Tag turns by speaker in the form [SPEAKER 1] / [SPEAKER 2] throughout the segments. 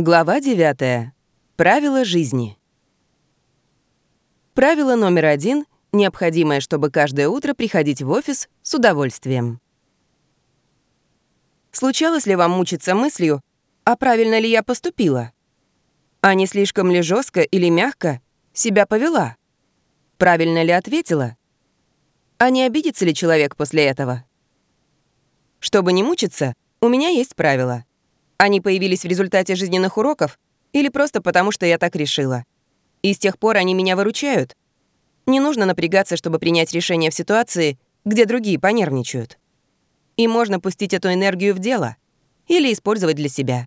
[SPEAKER 1] Глава 9. Правила жизни. Правило номер один, необходимое, чтобы каждое утро приходить в офис с удовольствием. Случалось ли вам мучиться мыслью, а правильно ли я поступила? А не слишком ли жестко или мягко себя повела? Правильно ли ответила? А не обидится ли человек после этого? Чтобы не мучиться, у меня есть правила. Они появились в результате жизненных уроков или просто потому, что я так решила. И с тех пор они меня выручают. Не нужно напрягаться, чтобы принять решение в ситуации, где другие понервничают. И можно пустить эту энергию в дело или использовать для себя.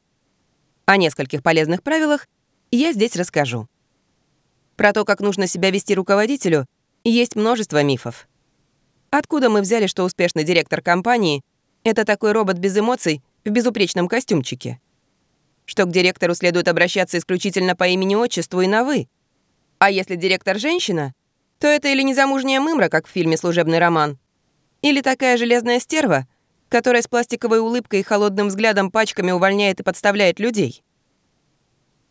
[SPEAKER 1] О нескольких полезных правилах я здесь расскажу. Про то, как нужно себя вести руководителю, есть множество мифов. Откуда мы взяли, что успешный директор компании — это такой робот без эмоций, в безупречном костюмчике. Что к директору следует обращаться исключительно по имени-отчеству и на «вы». А если директор женщина, то это или незамужняя мымра, как в фильме «Служебный роман», или такая железная стерва, которая с пластиковой улыбкой и холодным взглядом пачками увольняет и подставляет людей.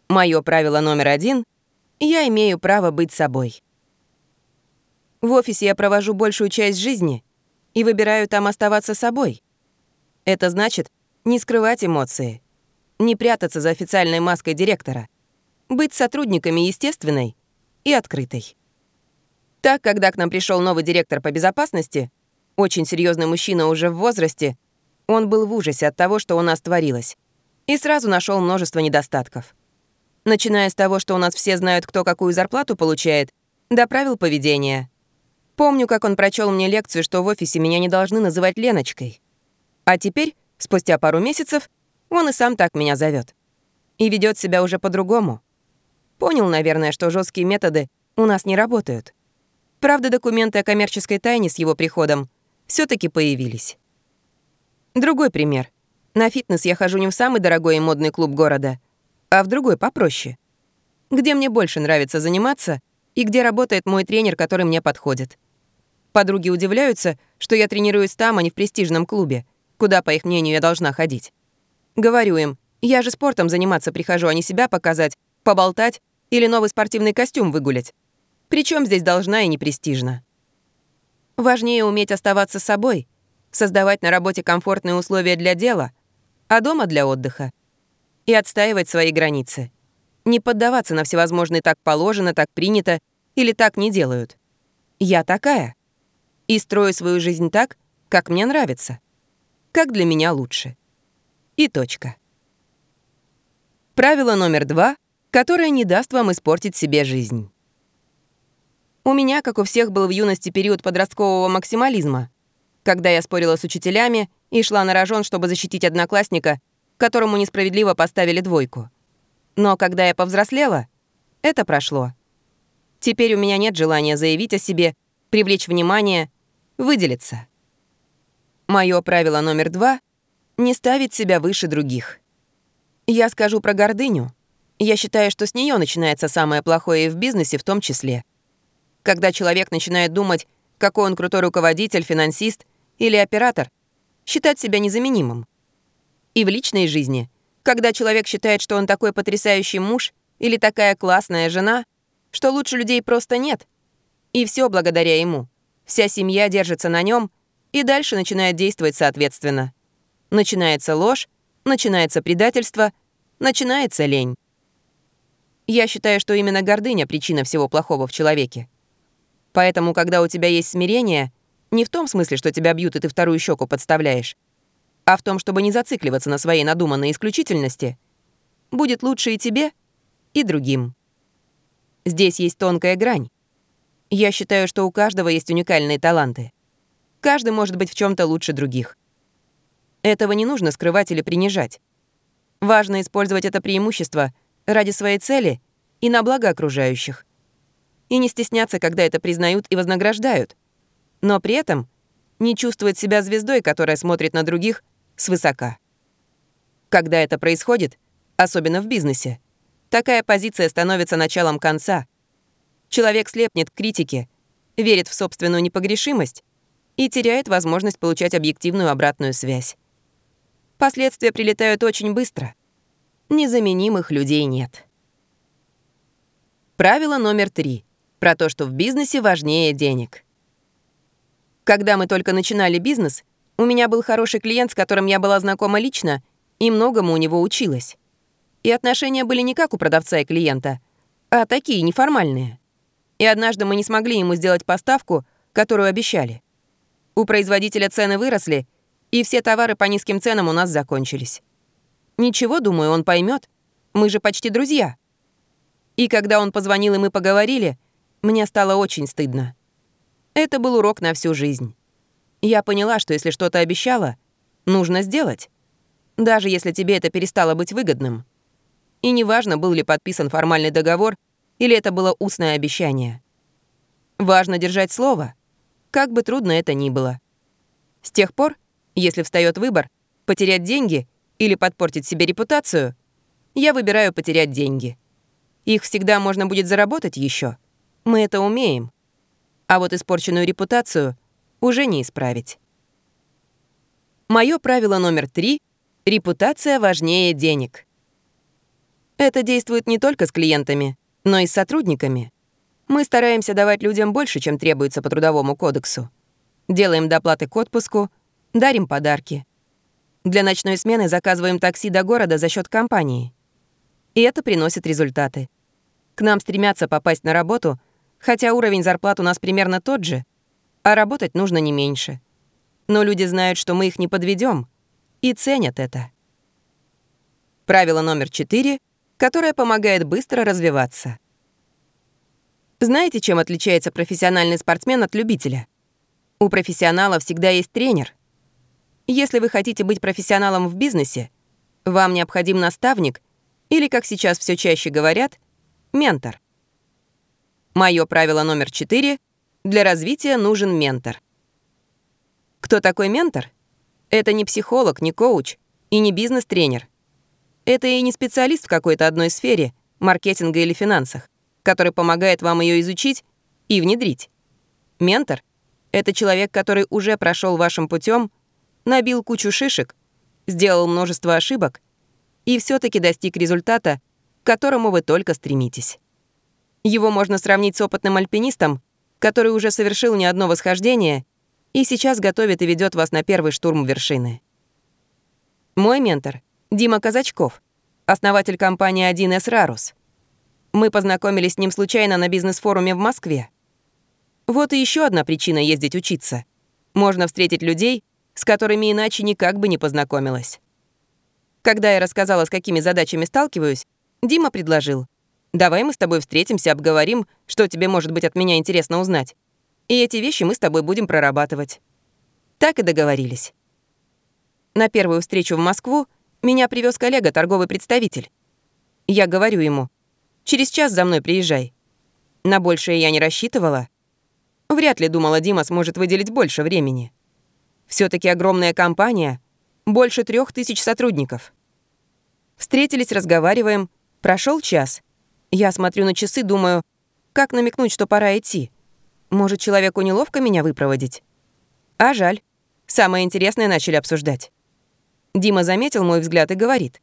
[SPEAKER 1] Мое правило номер один — я имею право быть собой. В офисе я провожу большую часть жизни и выбираю там оставаться собой. Это значит, не скрывать эмоции. Не прятаться за официальной маской директора. Быть сотрудниками естественной и открытой. Так, когда к нам пришел новый директор по безопасности, очень серьезный мужчина уже в возрасте, он был в ужасе от того, что у нас творилось, и сразу нашел множество недостатков. Начиная с того, что у нас все знают, кто какую зарплату получает, до правил поведения. Помню, как он прочел мне лекцию, что в офисе меня не должны называть Леночкой. А теперь Спустя пару месяцев он и сам так меня зовет. И ведет себя уже по-другому. Понял, наверное, что жесткие методы у нас не работают. Правда, документы о коммерческой тайне с его приходом все таки появились. Другой пример. На фитнес я хожу не в самый дорогой и модный клуб города, а в другой попроще. Где мне больше нравится заниматься и где работает мой тренер, который мне подходит. Подруги удивляются, что я тренируюсь там, а не в престижном клубе — куда, по их мнению, я должна ходить. Говорю им, я же спортом заниматься прихожу, а не себя показать, поболтать или новый спортивный костюм выгулять. Причем здесь должна и не престижно. Важнее уметь оставаться собой, создавать на работе комфортные условия для дела, а дома для отдыха. И отстаивать свои границы. Не поддаваться на всевозможные «так положено», «так принято» или «так не делают». Я такая. И строю свою жизнь так, как мне нравится как для меня лучше. И точка. Правило номер два, которое не даст вам испортить себе жизнь. У меня, как у всех, был в юности период подросткового максимализма, когда я спорила с учителями и шла на рожон, чтобы защитить одноклассника, которому несправедливо поставили двойку. Но когда я повзрослела, это прошло. Теперь у меня нет желания заявить о себе, привлечь внимание, выделиться. Мое правило номер два — не ставить себя выше других. Я скажу про гордыню. Я считаю, что с нее начинается самое плохое и в бизнесе в том числе. Когда человек начинает думать, какой он крутой руководитель, финансист или оператор, считать себя незаменимым. И в личной жизни, когда человек считает, что он такой потрясающий муж или такая классная жена, что лучше людей просто нет. И все благодаря ему. Вся семья держится на нем, и дальше начинает действовать соответственно. Начинается ложь, начинается предательство, начинается лень. Я считаю, что именно гордыня — причина всего плохого в человеке. Поэтому, когда у тебя есть смирение, не в том смысле, что тебя бьют, и ты вторую щеку подставляешь, а в том, чтобы не зацикливаться на своей надуманной исключительности, будет лучше и тебе, и другим. Здесь есть тонкая грань. Я считаю, что у каждого есть уникальные таланты. Каждый может быть в чем то лучше других. Этого не нужно скрывать или принижать. Важно использовать это преимущество ради своей цели и на благо окружающих. И не стесняться, когда это признают и вознаграждают. Но при этом не чувствовать себя звездой, которая смотрит на других свысока. Когда это происходит, особенно в бизнесе, такая позиция становится началом конца. Человек слепнет к критике, верит в собственную непогрешимость и теряет возможность получать объективную обратную связь. Последствия прилетают очень быстро. Незаменимых людей нет. Правило номер три. Про то, что в бизнесе важнее денег. Когда мы только начинали бизнес, у меня был хороший клиент, с которым я была знакома лично, и многому у него училась. И отношения были не как у продавца и клиента, а такие неформальные. И однажды мы не смогли ему сделать поставку, которую обещали. У производителя цены выросли, и все товары по низким ценам у нас закончились. Ничего, думаю, он поймет. Мы же почти друзья. И когда он позвонил, и мы поговорили, мне стало очень стыдно. Это был урок на всю жизнь. Я поняла, что если что-то обещала, нужно сделать. Даже если тебе это перестало быть выгодным. И неважно, был ли подписан формальный договор или это было устное обещание. Важно держать слово, как бы трудно это ни было. С тех пор, если встает выбор, потерять деньги или подпортить себе репутацию, я выбираю потерять деньги. Их всегда можно будет заработать еще. Мы это умеем. А вот испорченную репутацию уже не исправить. Мое правило номер три — репутация важнее денег. Это действует не только с клиентами, но и с сотрудниками. Мы стараемся давать людям больше, чем требуется по Трудовому кодексу. Делаем доплаты к отпуску, дарим подарки. Для ночной смены заказываем такси до города за счет компании. И это приносит результаты. К нам стремятся попасть на работу, хотя уровень зарплат у нас примерно тот же, а работать нужно не меньше. Но люди знают, что мы их не подведем, и ценят это. Правило номер четыре, которое помогает быстро развиваться. Знаете, чем отличается профессиональный спортсмен от любителя? У профессионала всегда есть тренер. Если вы хотите быть профессионалом в бизнесе, вам необходим наставник или, как сейчас все чаще говорят, ментор. Мое правило номер четыре — для развития нужен ментор. Кто такой ментор? Это не психолог, не коуч и не бизнес-тренер. Это и не специалист в какой-то одной сфере, маркетинга или финансах, который помогает вам ее изучить и внедрить. Ментор — это человек, который уже прошел вашим путем, набил кучу шишек, сделал множество ошибок и все таки достиг результата, к которому вы только стремитесь. Его можно сравнить с опытным альпинистом, который уже совершил не одно восхождение и сейчас готовит и ведет вас на первый штурм вершины. Мой ментор — Дима Казачков, основатель компании 1С «Рарус». Мы познакомились с ним случайно на бизнес-форуме в Москве. Вот и еще одна причина ездить учиться. Можно встретить людей, с которыми иначе никак бы не познакомилась. Когда я рассказала, с какими задачами сталкиваюсь, Дима предложил — Давай мы с тобой встретимся, обговорим, что тебе может быть от меня интересно узнать. И эти вещи мы с тобой будем прорабатывать. Так и договорились. На первую встречу в Москву меня привез коллега, торговый представитель. Я говорю ему, через час за мной приезжай. На большее я не рассчитывала. Вряд ли думала, Дима сможет выделить больше времени. все таки огромная компания, больше трех тысяч сотрудников. Встретились, разговариваем, прошел час — я смотрю на часы, думаю, как намекнуть, что пора идти. Может, человеку неловко меня выпроводить? А жаль. Самое интересное начали обсуждать. Дима заметил мой взгляд и говорит.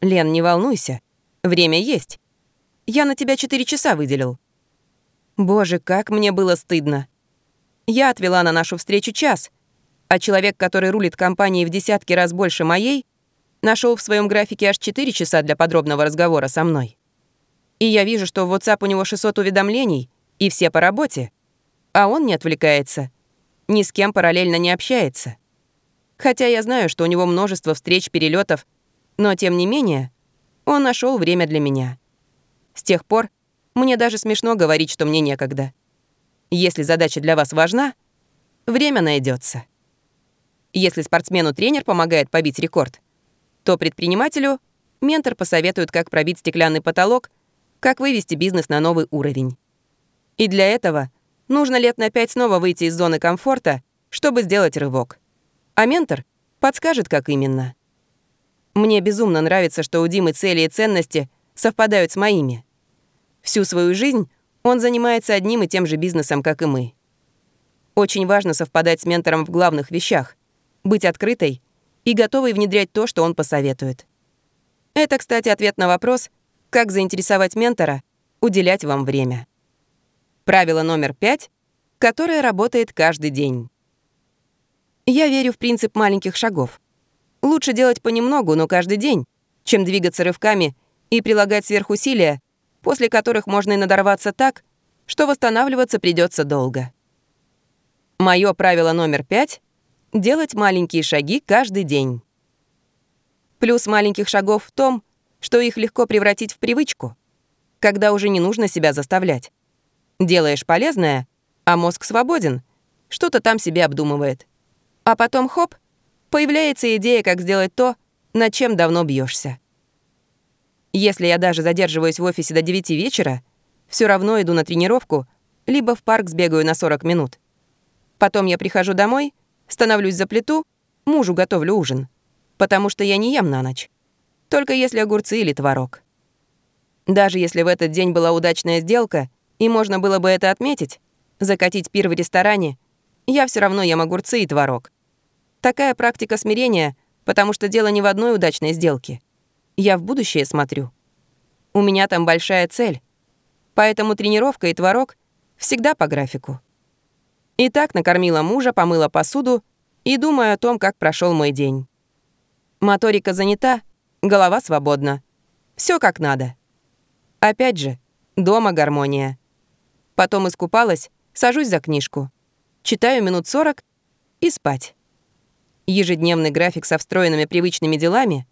[SPEAKER 1] «Лен, не волнуйся. Время есть. Я на тебя четыре часа выделил». Боже, как мне было стыдно. Я отвела на нашу встречу час, а человек, который рулит компанией в десятки раз больше моей, нашел в своем графике аж 4 часа для подробного разговора со мной. И я вижу, что в WhatsApp у него 600 уведомлений, и все по работе. А он не отвлекается. Ни с кем параллельно не общается. Хотя я знаю, что у него множество встреч, перелетов, но тем не менее он нашел время для меня. С тех пор мне даже смешно говорить, что мне некогда. Если задача для вас важна, время найдется. Если спортсмену тренер помогает побить рекорд, то предпринимателю ментор посоветует, как пробить стеклянный потолок — как вывести бизнес на новый уровень. И для этого нужно лет на пять снова выйти из зоны комфорта, чтобы сделать рывок. А ментор подскажет, как именно. Мне безумно нравится, что у Димы цели и ценности совпадают с моими. Всю свою жизнь он занимается одним и тем же бизнесом, как и мы. Очень важно совпадать с ментором в главных вещах, быть открытой и готовой внедрять то, что он посоветует. Это, кстати, ответ на вопрос, как заинтересовать ментора, уделять вам время. Правило номер пять, которое работает каждый день. Я верю в принцип маленьких шагов. Лучше делать понемногу, но каждый день, чем двигаться рывками и прилагать сверхусилия, после которых можно и надорваться так, что восстанавливаться придется долго. Мое правило номер пять — делать маленькие шаги каждый день. Плюс маленьких шагов в том, что их легко превратить в привычку, когда уже не нужно себя заставлять. Делаешь полезное, а мозг свободен, что-то там себе обдумывает. А потом хоп, появляется идея, как сделать то, над чем давно бьешься. Если я даже задерживаюсь в офисе до 9 вечера, все равно иду на тренировку, либо в парк сбегаю на 40 минут. Потом я прихожу домой, становлюсь за плиту, мужу готовлю ужин, потому что я не ем на ночь. Только если огурцы или творог. Даже если в этот день была удачная сделка, и можно было бы это отметить, закатить пир в ресторане, я все равно ем огурцы и творог. Такая практика смирения, потому что дело не в одной удачной сделке. Я в будущее смотрю. У меня там большая цель. Поэтому тренировка и творог всегда по графику. И так накормила мужа, помыла посуду и думаю о том, как прошел мой день. Моторика занята, голова свободна. Все как надо. Опять же, дома гармония. Потом искупалась, сажусь за книжку. Читаю минут сорок и спать. Ежедневный график со встроенными привычными делами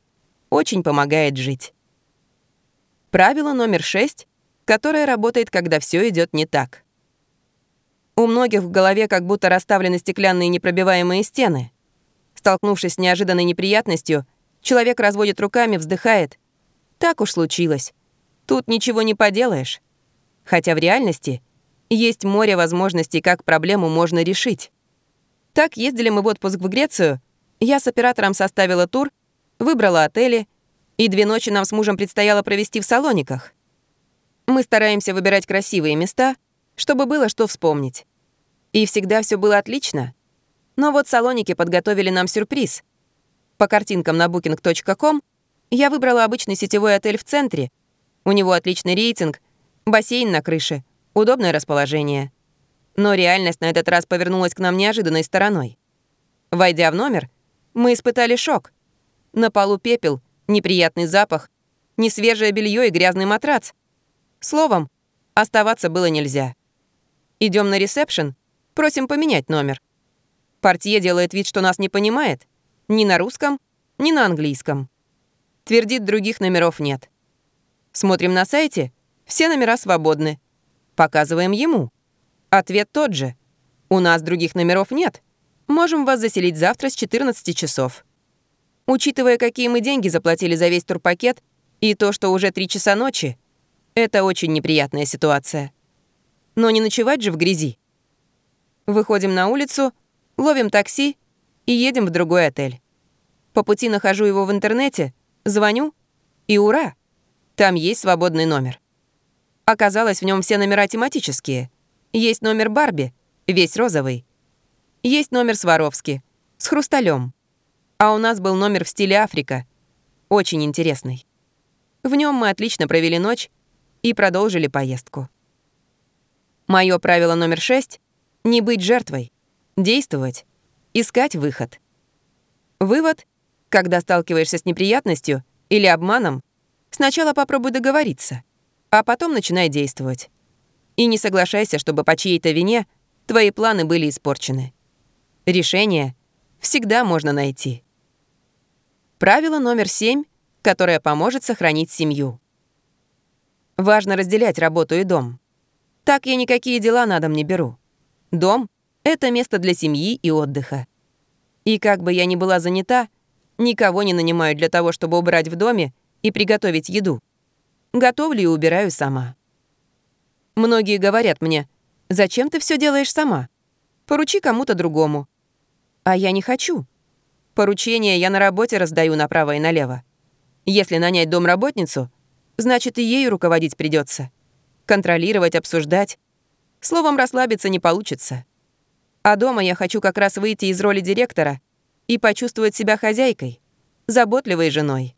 [SPEAKER 1] очень помогает жить. Правило номер шесть, которое работает, когда все идет не так. У многих в голове как будто расставлены стеклянные непробиваемые стены. Столкнувшись с неожиданной неприятностью, человек разводит руками, вздыхает. Так уж случилось. Тут ничего не поделаешь. Хотя в реальности есть море возможностей, как проблему можно решить. Так ездили мы в отпуск в Грецию, я с оператором составила тур, выбрала отели, и две ночи нам с мужем предстояло провести в Салониках. Мы стараемся выбирать красивые места, чтобы было что вспомнить. И всегда все было отлично. Но вот Салоники подготовили нам сюрприз. По картинкам на booking.com я выбрала обычный сетевой отель в центре. У него отличный рейтинг, бассейн на крыше — удобное расположение. Но реальность на этот раз повернулась к нам неожиданной стороной. Войдя в номер, мы испытали шок. На полу пепел, неприятный запах, несвежее белье и грязный матрац. Словом, оставаться было нельзя. Идем на ресепшн, просим поменять номер. Портье делает вид, что нас не понимает. Ни на русском, ни на английском. Твердит, других номеров нет. Смотрим на сайте, все номера свободны. Показываем ему. Ответ тот же. У нас других номеров нет. Можем вас заселить завтра с 14 часов. Учитывая, какие мы деньги заплатили за весь турпакет, и то, что уже 3 часа ночи, это очень неприятная ситуация. Но не ночевать же в грязи. Выходим на улицу, ловим такси и едем в другой отель. По пути нахожу его в интернете, звоню, и ура! Там есть свободный номер. Оказалось, в нем все номера тематические. Есть номер Барби, весь розовый. Есть номер Сваровски, с хрусталем. А у нас был номер в стиле Африка. Очень интересный. В нем мы отлично провели ночь и продолжили поездку. Мое правило номер шесть — не быть жертвой, действовать, искать выход. Вывод — когда сталкиваешься с неприятностью или обманом, сначала попробуй договориться — а потом начинай действовать. И не соглашайся, чтобы по чьей-то вине твои планы были испорчены. Решение всегда можно найти. Правило номер семь, которое поможет сохранить семью. Важно разделять работу и дом. Так я никакие дела на дом не беру. Дом — это место для семьи и отдыха. И как бы я ни была занята, никого не нанимаю для того, чтобы убрать в доме и приготовить еду. Готовлю и убираю сама. Многие говорят мне, зачем ты все делаешь сама? Поручи кому-то другому. А я не хочу. Поручения я на работе раздаю направо и налево. Если нанять домработницу, значит и ею руководить придется. Контролировать, обсуждать. Словом, расслабиться не получится. А дома я хочу как раз выйти из роли директора и почувствовать себя хозяйкой, заботливой женой.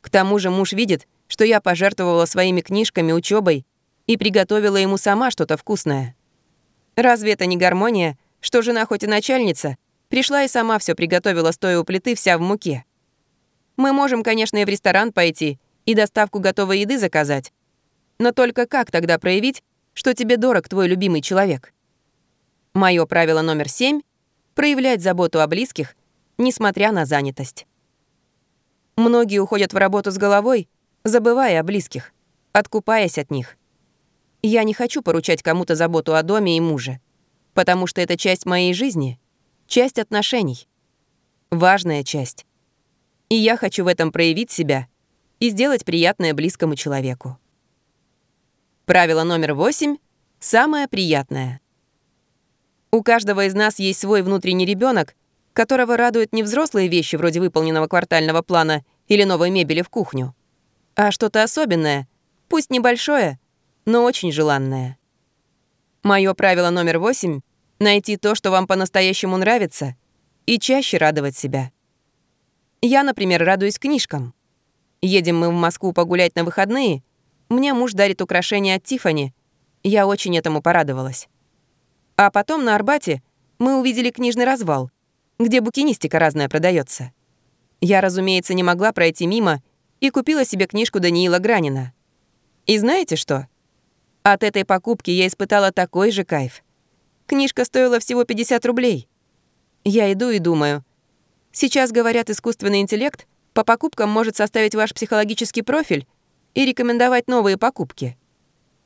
[SPEAKER 1] К тому же муж видит, что я пожертвовала своими книжками, учебой и приготовила ему сама что-то вкусное. Разве это не гармония, что жена хоть и начальница, пришла и сама все приготовила, стоя у плиты, вся в муке? Мы можем, конечно, и в ресторан пойти, и доставку готовой еды заказать. Но только как тогда проявить, что тебе дорог твой любимый человек? Мое правило номер семь — проявлять заботу о близких, несмотря на занятость. Многие уходят в работу с головой, забывая о близких, откупаясь от них. Я не хочу поручать кому-то заботу о доме и муже, потому что это часть моей жизни, часть отношений. Важная часть. И я хочу в этом проявить себя и сделать приятное близкому человеку. Правило номер восемь — самое приятное. У каждого из нас есть свой внутренний ребенок, которого радуют не взрослые вещи вроде выполненного квартального плана или новой мебели в кухню, а что-то особенное, пусть небольшое, но очень желанное. Мое правило номер восемь — найти то, что вам по-настоящему нравится, и чаще радовать себя. Я, например, радуюсь книжкам. Едем мы в Москву погулять на выходные, мне муж дарит украшения от Тифани. Я очень этому порадовалась. А потом на Арбате мы увидели книжный развал, где букинистика разная продается. Я, разумеется, не могла пройти мимо и купила себе книжку Даниила Гранина. И знаете что? От этой покупки я испытала такой же кайф. Книжка стоила всего 50 рублей. Я иду и думаю. Сейчас, говорят, искусственный интеллект по покупкам может составить ваш психологический профиль и рекомендовать новые покупки.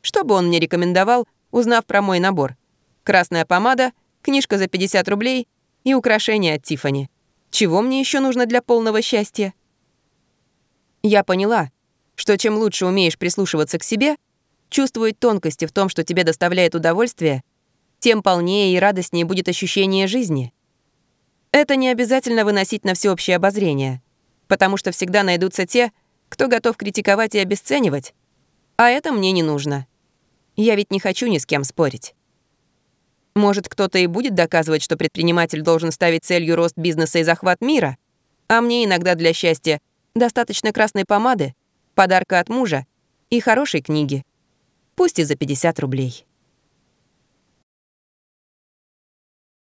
[SPEAKER 1] Что бы он мне рекомендовал, узнав про мой набор? Красная помада, книжка за 50 рублей и украшения от Тифани. Чего мне еще нужно для полного счастья? Я поняла, что чем лучше умеешь прислушиваться к себе — чувствовать тонкости в том, что тебе доставляет удовольствие, тем полнее и радостнее будет ощущение жизни. Это не обязательно выносить на всеобщее обозрение, потому что всегда найдутся те, кто готов критиковать и обесценивать, а это мне не нужно. Я ведь не хочу ни с кем спорить. Может, кто-то и будет доказывать, что предприниматель должен ставить целью рост бизнеса и захват мира, а мне иногда для счастья достаточно красной помады, подарка от мужа и хорошей книги пусть и за 50 рублей.